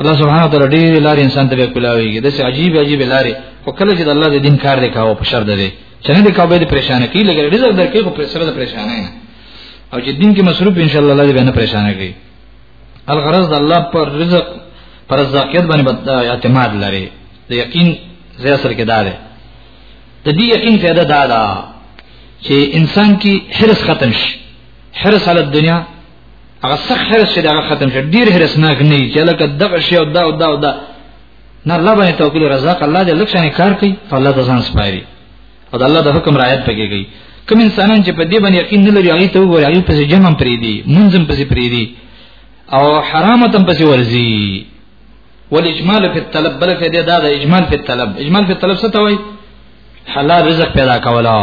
الله سبحانه وتعالى ډېر لارې انسان ته به کولاويږي د څه عجیب عجیب لارې او کله چې الله د دین کار دی کاوه په شر ده چې نه دی کاوه به پریشان کی لګي رزق درکې خو پر سره پریشان نه او چې دین کې مصروف ان شاء الله الله دې نه پریشان کوي الغرض الله پر رزق پر زاکیت باندې اعتماد لري د یقین زې سره کې دار د دې یقین فائدہ دا ده چې انسان کې حرس ختم شي حرس علی دنیا هغه سخت حرس چې دا ختم شي ډیر حرس نه غني چې لکه دغه شی او دا او دا او دا نه الله باندې توکل رزاق الله دې لکه څنګه کار کوي الله ته ځان سپایري او د الله د حکم رعایت پکې کوي کوم انسانان چې په دې باندې یقین نه لري هغه ته وګوري هغه په جمع پرې دي منظم پسې پرې دي او حرام تم پسې ورزي والاجمال فی الطلب بل کې دا د اجمال فی الطلب اجمال فی الطلب څه ته وایي حلال رزق پیدا کولا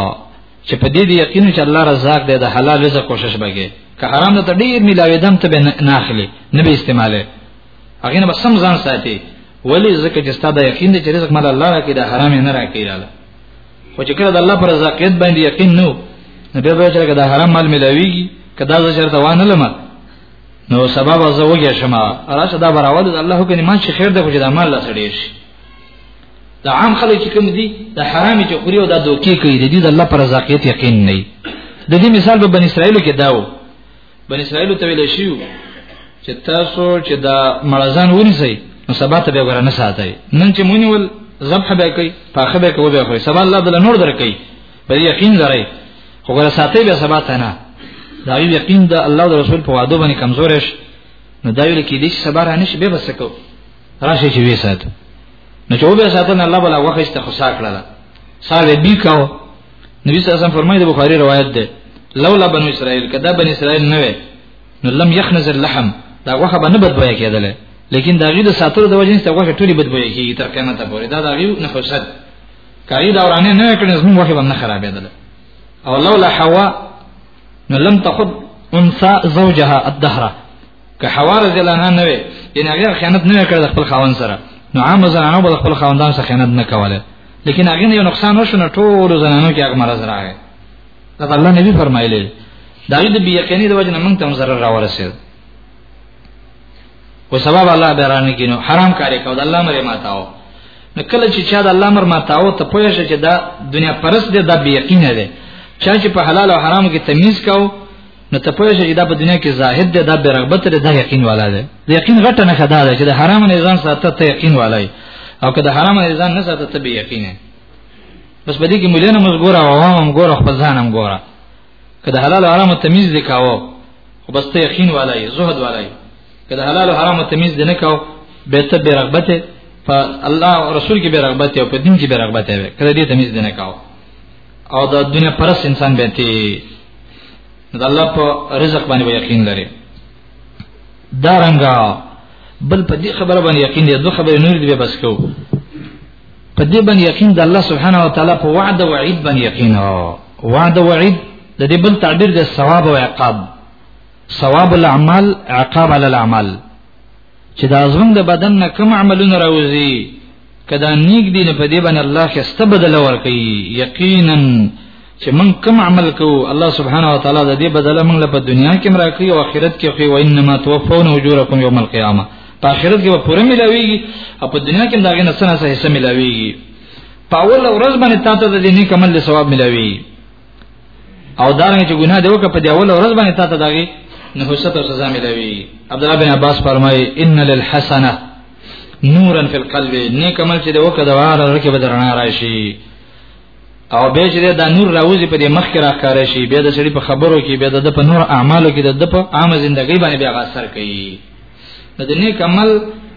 چې په دې دې یقین چې الله رزاق دی د حلال رزق کوشش وکړي که حرام ته ډیر ملاوي دم ته نه اخلي نه به استعماله هغه نه سم ځان ساتي ولی زکه چې ستاسو یقین دې چې رزق مال الله راکړي دا حرام نه راکړي لاله خو چې کله د الله پر زکات باندې یقین نو نو به به چې دا حرام مال ملاويږي کدا زه چرته وانه لمه نو سبب از وګه شما راشه دا براول الله کني ما چې خیر ده خو دا مال لا سړی شي دا عام خلک چې کوم دي دا حرامي چې خوري او دا دوکي کوي د دې د الله پر زکات یقین نه دی د دې مثال په بن اسرائیل کې داو بن اسرائیل ته ویل شي چې تاسو چې دا مړزان ونیسئ نو سبا ته به ورنه ساتي نن چې مونږ ول ذبح به کوي پاخه به کوي خو سبا الله بل نور درکې په یقین لري خو ګره ساتي به سبا ته نه دا یقین د الله او رسول په وعده باندې کمزور شي نو دا ویل کې دې سبا را نشي به بس کو راشي چې وې سات نو چې وبې ساتنه الله بل هغه خسته خو ساکړه ساوي بي کاو نبی صلی الله علیه وسلم فرمایي د بخاری روایت ده لولا بنو اسرائیل کدا بنو اسرائیل نه وي نو لم يخنز اللحم دا غوخه به نه بدبوي کېدل لیکن دا غي د ساتلو د وجې څخه غوخه ټولي بدبوي کېږي تر قیامت پورې دا دا غي نه فرصت کاری دا ورانه نه کړي زموږ غوخه به نه خرابېدل او لولا حوا نو لم تخد انثى زوجها الدهره که حوا رضی الله عنها نه وي ان هغه خیانت نه کړ د خپل خاوند سره نو عام زنانو به خپل خاوندان سره خیانت نه کوله لیکن هغه یو نقصان وشو نه ټول زنانو کې هغه مرز راغی دا الله نبی فرمایلی دا د بی یقیني د وجه نه مونږ ته zarar را ورسید و سبب الله درانه کینو حرام کاری کو د الله مری ماتاو نو کله چې چا د الله مر ماتاو ته پوه شې چې دا دنیا پرست دی دا بی یقینه دی چا چې په حلال او حرام کې تمیز کاو نو ته پوه شې دا په دنیا کې زاهد دی دا به رغبت لري دا یقین والا دی د یقین غټه نه خدا ده چې د حرام نه ځان ساته ته یقین والای او که د حرام نه ځان نه ساته ته به یقین بس په دې کې مولانه موږ ګوره او هم ګوره خپل ځان هم ګوره که د حلال او حرام تمیز وکاو خو بس ته یقین والای زهد والای که د حلال او حرام تمیز نه کاو به ته به رغبت په الله او رسول کې به رغبت او په دین کې به رغبت وي کله دې تمیز نه کاو او د دنیا پرس انسان به ته د الله په رزق باندې به یقین لري دا رنګه بل په دې خبره باندې یقین دی دوه خبرې نور دی بس کو په دې باندې یقین د الله سبحانه و تعالی په وعده او وعید باندې یقین او وعده او وعید د دې بل تعبیر د ثواب او عقاب ثواب الاعمال عقاب علی الاعمال چې دا زمونږ د بدن نه کوم عملونه راوځي کدا نیک دین په دې باندې الله خسته بدل ورکړي یقینا چې من کوم عمل کوو الله سبحانه و تعالی د دې بدله موږ په دنیا کې مراکړي او آخرت کې خو وانما توفون اجورکم یوم القیامه په آخرت کې به پوره ملاويږي او په دنیا کې داګه نه سنه حصہ ملاويږي په اول ورځ باندې تاسو د دې نیک عمل ثواب ملاويږي او دا نه چې ګناه دی وکړه په دې اول ورځ باندې تاسو داګه نه حصہ او سزا ملاويږي عبد الله بن عباس فرمایي ان للحسنه نورا فی القلب نیک عمل چې د وکړه د واره ورکه بدرنا راشي او به چې دا نور راوځي په دې مخ کې راکاره شي به د سړي په خبرو کې به د په نور اعمالو کې د په عامه ژوندۍ باندې بیا غاثر کوي نو د نیک عمل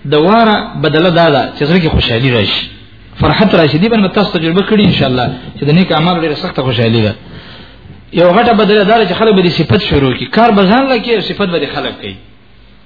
دواره بدله دا ده چې زړه کې خوشحالي راشي فرحت راشي دې باندې تاسو تجربه کړئ ان شاء الله چې د نیک عمل ډیره سخته خوشحالي ده یو غټه بدله دار چې خلک به دې صفت شروع کی کار بزان لکه صفت به خلک کوي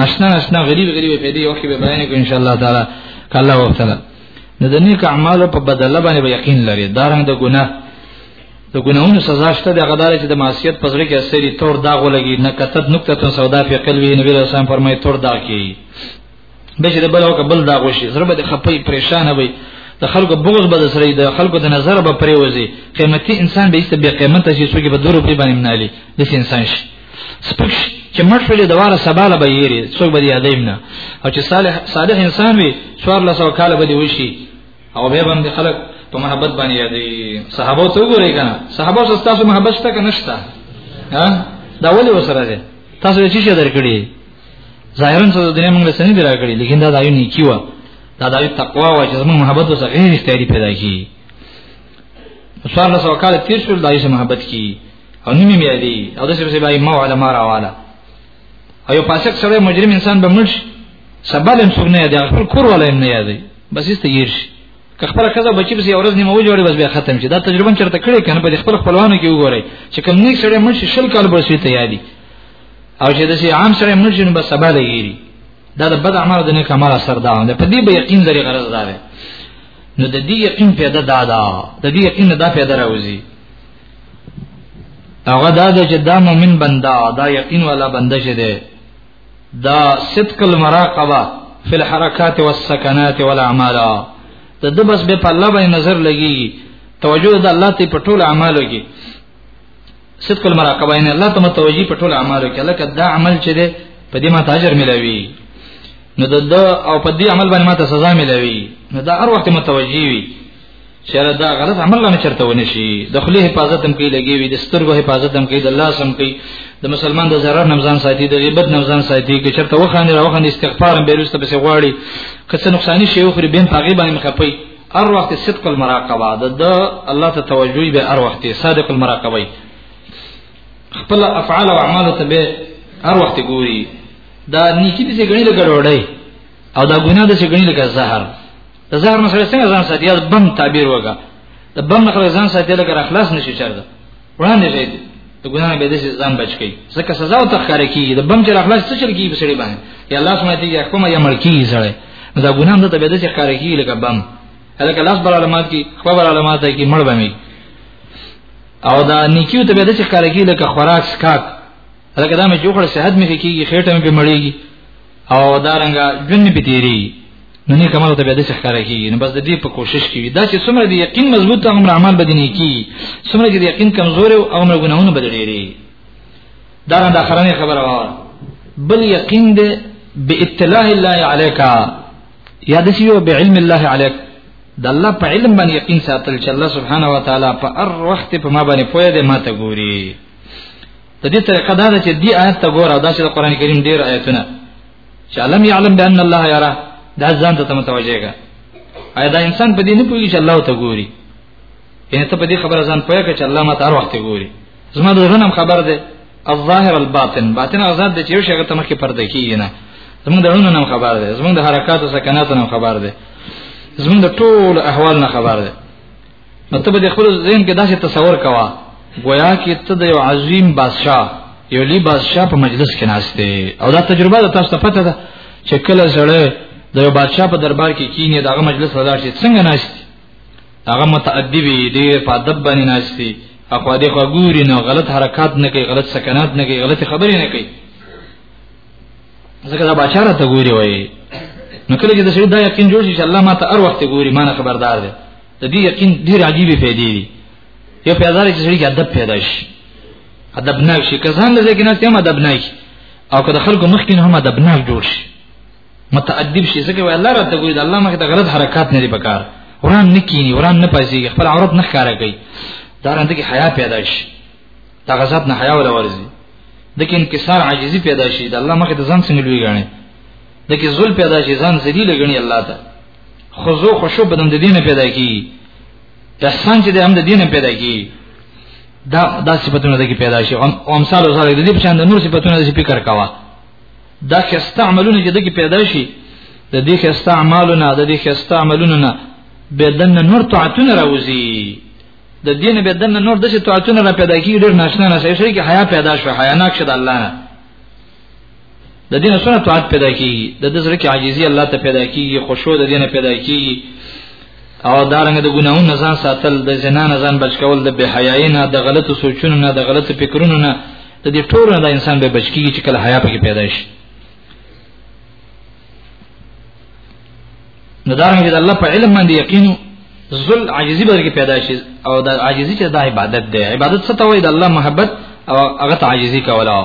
نشنا نشنا غریب غریب پیدا یو کې به بیان کو ان شاء الله تعالی کله وخت نه نو د نیک اعمالو په بدله باندې به یقین لري دا رنګ د ګناه د ګناونو سزا شته د غدار چې د معصیت په ځړ کې اثرې تور داغ ولګي نه کتد نقطه تن سودا په قلبي نبی رسول الله فرمایي تور داغ کی به چې د بل او بل داغ وشي ضرب د خپې پریشان وي د خلکو بغض به سره د خلکو د نظر به پریوزي قیمتي انسان به ایست به قیمت شي څوک به دورو په باندې منالي د انسان شي سپکش چې مړ شول د واره سباله به یری څوک به یادیم نه او چې صالح صالح انسان وي څوار لسو کال به دی وشي او به باندې خلک په محبت باندې یادې صحابه ته وګورئ کنه صحابه سره تاسو محبت شته کنه شته ها دا ولې وسره ده تاسو چې څه درکړي ظاهرا څه د دې موږ له سنې درکړي لیکن دا دایو نیکی و دا دایو تقوا و چې موږ محبت وسره غیر استعاری پیدا کی څوار لسو کال تیر شول دایو محبت کی او نیمه بیا دی او داسې به بای ما وعده ما راواله او یو پاسک سره مجرم انسان به مرش سبل هم څوک نه یادي خپل کور ولا هم نه یادي بس یې تیر شي که خپل کزه بچی به ورځ نیمه وجوړي بس بیا ختم شي دا تجربه چرته کړې کنه په خپل خپلوانو کې وګورئ چې کوم نیک سره مرش شل کال به شي ته یادي او چې د سي عام سره مرش نو بس سبل یې دا د بد عمل د نیک عمل اثر دا ده په دې به یقین لري غرض دا ده نو د دې یقین پیدا دا ده د دې یقین دا پیدا راوځي هغه دا چې دا مؤمن بندا دا یقین والا بنده شه دی دا صدق المراقبه فی الحرکات والسکنات والاعمال ته د بس به په الله باندې نظر لګي توجه د الله ته په ټول اعمالو کې صدق المراقبه ان الله ته متوجي په ټول اعمالو کې لکه دا عمل چې دی په دې ما تاجر ملوي نو د او په دې عمل باندې ما ته سزا ملوي نو دا هر وخت متوجي وي چیرې دا غلط عمل نه چرته ونی شي د خلی حفاظت هم کوي لګي وي د سترګو حفاظت هم کوي د الله سم کوي د مسلمان د zarar نمزان ساتي د غیبت نمزان ساتي کې چرته وخانه راوخانه استغفار هم بیرسته بس غواړي که څه نقصان شي خو بیم پاغي باندې مخپي هر وخت صدق المراقبه د الله ته توجه به هر وخت صادق المراقبه خپل افعال او اعمال ته به هر وخت ګوري دا نیکی دې ګڼي لګړوړی او دا ګناه دې ګڼي لګ زهر د زهر نه سره څنګه ځان ساتي د بم تعبیر وکا د بم نه ځان ساتي لکه اخلاص نشي چرته وړاندې شي د ګناه به د ځان بچ کی ځکه سزا او تخکاره کی د بم چې اخلاص څه چل کی په سړي باندې یا الله سبحانه دې حکم یا ملکی زړه دا ګناه د به د ښکاره کی لکه بم هلکه لاس بر علامات کی خو بر علامات کی مړ بمي او دا نیکیو ته به د ښکاره کی لکه خوراک سکات هلکه دا مې جوړ صحت مې کیږي خېټه مې به مړیږي او دارنګه ژوند به تیری نو نه کمال ته به د څه ښکارا کیږي نو بس د دې په کوشش کې دا چې څومره دی یقین مضبوط ته عمر اعمال بدني کی څومره چې یقین کمزور او عمر ګناهونه بدلېری دا نه د اخرنه خبره وا بل یقین دې باطلاع الله عليك یا د یو بعلم الله عليك د الله په علم باندې یقین ساتل چې الله سبحانه و تعالی په هر وخت په ما باندې پوهه دې ماته ګوري د دې طریقه دا ده چې دې آیت ته ګوره دا چې د قران کریم ډیر آیتونه چې علم يعلم بان الله یرا دا ځان ته متوجه کا آیا دا انسان په دې نه پوهیږي چې الله ته ګوري یعنی ته په دې خبره ځان پوهه کې چې الله ما ته هر وخت ګوري زما د ژوند خبر ده الظاهر الباطن باطن آزاد دي چې یو شي ته مخکې پرده کیږي نه زمونږ د ژوند نه خبر ده زمونږ د حرکت او سکنات نه خبر ده زمونږ د ټول احوال نه خبر ده نو ته به خپل ذهن کې داسې تصور کوا گویا کې ته د یو عظیم بادشاه یو لی بادشاه په مجلس کې ناشته او دا تجربه د تاسو ته پته ده چې کله زړه د یو بادشاه په دربار کې کینی دغه مجلس ولاړ شي څنګه ناشته هغه متأدب دی په ادب باندې ناشته اخو دې خو ګوري نو غلط حرکات نه کوي غلط سکنات نه کوي غلط خبرې نه کوي ځکه دا بادشاه ته ګوري وای نو کله چې د سړي دا یقین جوړ شي چې الله ما ته هر وخت ګوري ما نه خبردار دی د دې یقین ډیر عجیب فائدې دي یو پیدا لري چې سړي ادب پیدا شي ادب نه شي کزان لږه کې نه سم ادب نه شي او که د خلکو مخ کې هم ادب نه جوړ شي متأدب شي ځکه وای الله راته ګوري د الله مخ ته غلط حرکت نه لري پکار وران نه کینی وران نه پاسي خپل عورت نه ښکارا کوي دا رنده کې حیا پیدا شي دا غزاد نه حیا ولا ورزي دکې انکسار عاجزي پیدا شي د الله مخ ته ځان څنګه لوي غاڼه دکې ذل پیدا شي ځان ذلیل غني الله ته خضوع خشوع بدن د دین پیدا کی احسان چې د هم د دین پیدا کی دا دا صفاتونه د کی پیدا شي او امثال او زړه د دې په شان د نور صفاتونه د فکر کاوه دا که استعمالونه چې د کی پیدا شي د دې که استعمالونه د دې که استعمالونه نه بدن نور طاعتونه راوځي د دین بدن نور د څه طاعتونه را پیدا کی ډیر ناشنا نه شي چې حیا پیدا شو حیا ناک شد الله نه د دین سره طاعت پیدا کیږي د دې سره کې عاجزي الله ته پیدا کیږي خشوع د دینه پیدا کیږي او دارنګ د ګناہوں نه ځان ساتل د زنا نه ځان بچ کول د بے حیاي نه د غلطو سوچونو نه د غلطو فکرونو نه د دې ټول نه د انسان به بچ کیږي چې کله حیا پکې پیدا شي نو دارنګ د الله په علم باندې یقین ذل عاجزی به کې پیدا شي او د عاجزی چې د عبادت دی عبادت څه ته وایي د الله محبت او هغه عاجزی کوله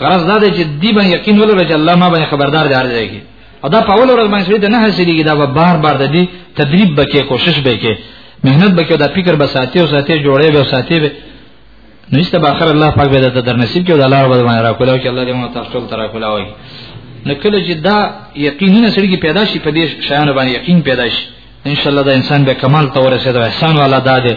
غرض دا دی چې دی باندې یقین ولرئ چې الله ما باندې خبردار دی هر ځای کې او دا په اول ورځ باندې سړي ته نه حاصلېږي دا به بار بار د دې تدریب بکې کوشش بکې مهنت بکې دا فکر به ساتي او ساتي جوړې به ساتي به نو ایسته به اخر الله پاک به د در نصیب کې د الله رب باندې راکول او چې الله دې مو تاسو ټول ترا کولا وي نو کله چې دا یقینونه سړي کې پیدا شي په دې شیانو باندې یقین پیدا شي ان شاء الله دا انسان به کمال ته ورسېږي احسان والا ده